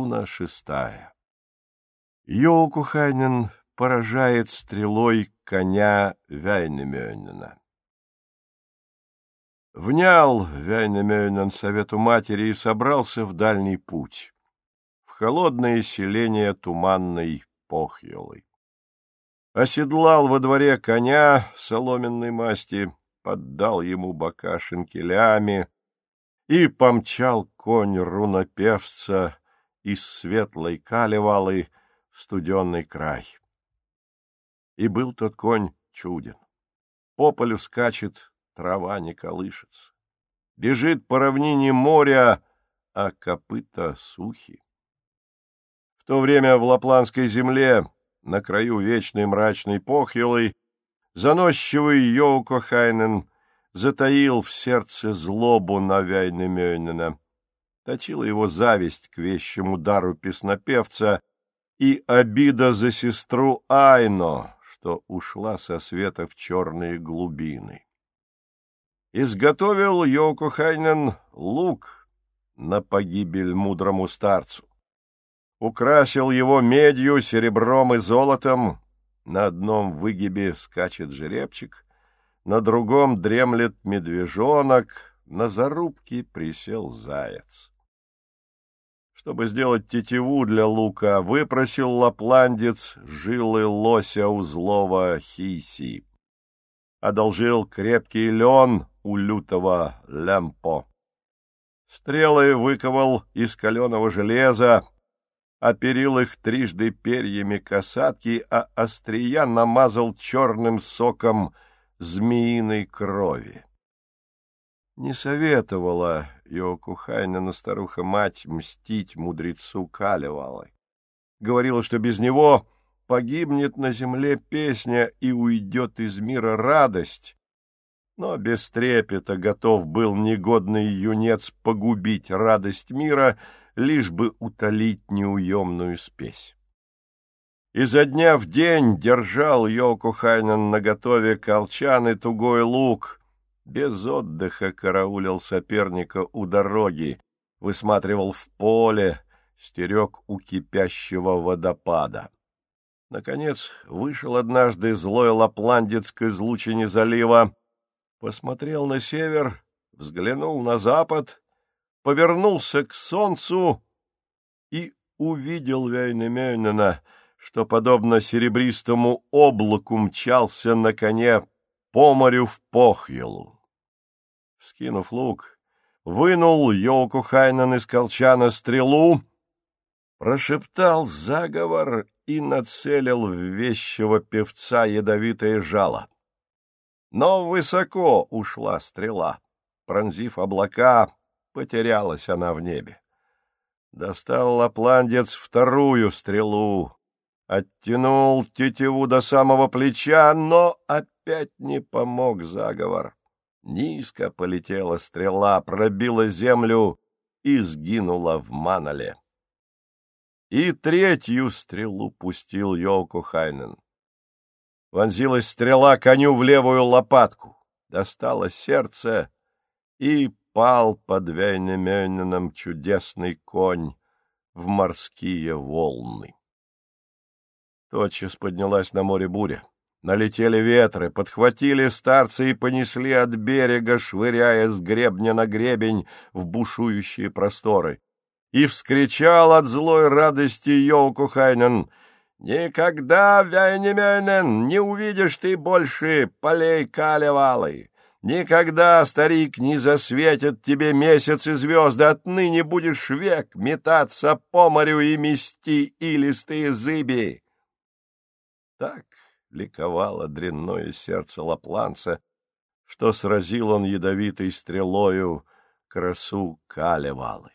Руна шестая. Йоукухайнен поражает стрелой коня Вяйнемёнена. Внял Вяйнемёнен совету матери и собрался в дальний путь, в холодное селение туманной Похьелы. Оседлал во дворе коня соломенной масти, поддал ему бока шинкелями, и помчал конь рунопевца из светлой калевалы в студенный край. И был тот конь чуден. По полю скачет, трава не колышется. Бежит по равнине моря, а копыта сухи. В то время в Лапландской земле, на краю вечной мрачной похилой, заносчивый Йоукохайнен затаил в сердце злобу на Вяйнемёнена. Точила его зависть к вещему дару песнопевца и обида за сестру Айно, что ушла со света в черные глубины. Изготовил Йокухайнен лук на погибель мудрому старцу. Украсил его медью, серебром и золотом, на одном выгибе скачет жеребчик — на другом дремлет медвежонок, на зарубке присел заяц. Чтобы сделать тетиву для лука, выпросил лапландец жилы лося у злого хиси. Одолжил крепкий лен у лютого лямпо. Стрелы выковал из каленого железа, оперил их трижды перьями касатки, а острия намазал черным соком — змеиной крови. Не советовала Йокухайнена старуха-мать мстить мудрецу Калевалы. Говорила, что без него погибнет на земле песня и уйдет из мира радость, но без трепета готов был негодный юнец погубить радость мира, лишь бы утолить неуемную спесь. Изо дня в день держал Йокухайнен наготове колчан и тугой лук. Без отдыха караулил соперника у дороги, высматривал в поле, стерег у кипящего водопада. Наконец вышел однажды злой лапландец к излучине залива, посмотрел на север, взглянул на запад, повернулся к солнцу и увидел Вейнемёнена — что, подобно серебристому облаку, мчался на коне по морю в Похьелу. Скинув лук, вынул Йокухайнен из колчана стрелу, прошептал заговор и нацелил в вещего певца ядовитое жало. Но высоко ушла стрела. Пронзив облака, потерялась она в небе. Достал лапландец вторую стрелу, оттянул тетиву до самого плеча, но опять не помог заговор. Низко полетела стрела, пробила землю и сгинула в манале. И третью стрелу пустил Йоку Хайнен. Вонзилась стрела коню в левую лопатку, достала сердце и пал под Вейнемененом чудесный конь в морские волны. Тотчас поднялась на море буря. Налетели ветры, подхватили старца и понесли от берега, швыряя с гребня на гребень в бушующие просторы. И вскричал от злой радости Йоукухайнен «Никогда, Вяйнеменен, не увидишь ты больше полей Калевалы! Никогда, старик, не засветят тебе месяц и звезды, отныне будешь век метаться по морю и мести илистые зыби!» Так ликовало дрянное сердце лапланца, что сразил он ядовитой стрелою красу Калевалы.